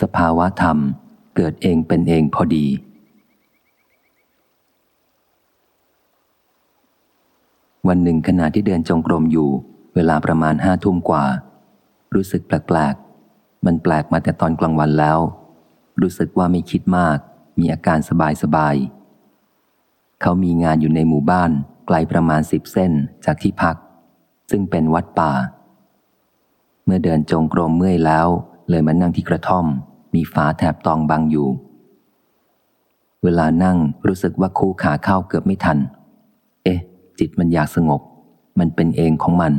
สภาวะธรรมเกิดเองเป็นเองพอดี วันหนึ่งขณะที่เดินจงกรมอยู่ เวลาประมาณห้าทุ่มกว่า รู้สึกแปลกๆ มันแปลกมาแต่ตอนกลางวันแล้ว รู้สึกว่าไม่คิดมาก มีอาการสบายๆเขามีงานอยู่ในหมู่บ้าน ไกลประมาณสิบเส้นจากที่พัก ซึ่งเป็นวัดป่า เมื่อเดินจงกรมเมื่อยแล้ว เลยมานั่งที่กระท่อม มีฝาแถบตองบังอยู่ เวลานั่งรู้สึกว่าคู่ขาเข้าเกือบไม่ทัน เอ๊ะ จิตมันอยากสงบ มันเป็นเองของมัน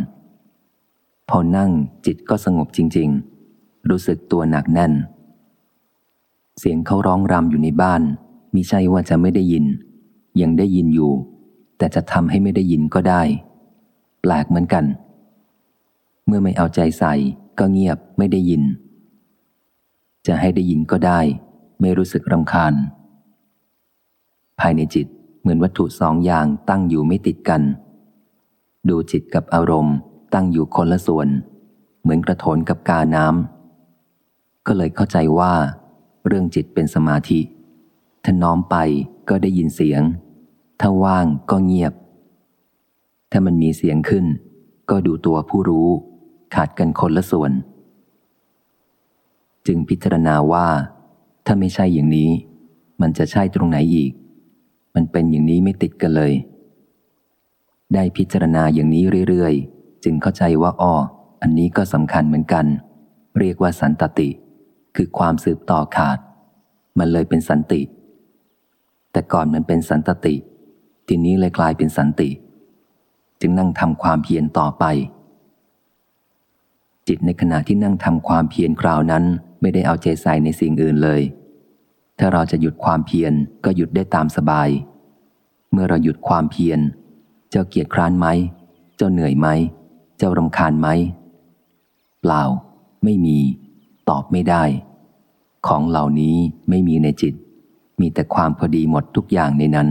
พอนั่งจิตก็สงบจริง ๆ รู้สึกตัวหนักแน่น เสียงเขาร้องรำอยู่ในบ้านมิใช่ว่าจะไม่ได้ยิน ยังได้ยินอยู่ แต่จะทำให้ไม่ได้ยินก็ได้ แปลกเหมือนกัน เมื่อไม่เอาใจใส่ก็เงียบไม่ได้ยิน จะให้ได้ยินก็ได้ ไม่รู้สึกรำคาญ ภายในจิตเหมือนวัตถุสองอย่างตั้งอยู่ไม่ติดกัน ดูจิตกับอารมณ์ ตั้งอยู่คนละส่วน เหมือนกระโถนกับกาน้ำก็เลยเข้าใจว่า เรื่องจิตเป็นสมาธิถ้าน้อมไปก็ได้ยินเสียง ถ้าว่างก็เงียบ ถ้ามันมีเสียงขึ้น ก็ดูตัวผู้รู้ ขาดกันคนละส่วน จึงพิจารณาว่า ถ้าไม่ใช่อย่างนี้ มันจะใช่ตรงไหนอีก มันเป็นอย่างนี้ไม่ติดกันเลย ได้พิจารณาอย่างนี้เรื่อยๆ จึงเข้าใจว่าอ้ออันนี้ก็สำคัญเหมือนกัน เรียกว่าสันตติ คือความสืบต่อขาด มันเลยเป็นสันติ แต่ก่อนมันเป็นสันตติ ทีนี้เลยกลายเป็นสันติ จึงนั่งทำความเพียรต่อไปจิตในขณะที่นั่งทำความเพียรคราวนั้น ไม่ได้เอาใจใส่ในสิ่งอื่นเลย ถ้าเราจะหยุดความเพียรก็หยุดได้ตามสบาย เมื่อเราหยุดความเพียร เจ้าเกียจคร้านไหม เจ้าเหนื่อยไหม เจ้ารำคาญไหม เปล่า ไม่มี ตอบไม่ได้ ของเหล่านี้ไม่มีในจิต มีแต่ความพอดีหมดทุกอย่างในนั้น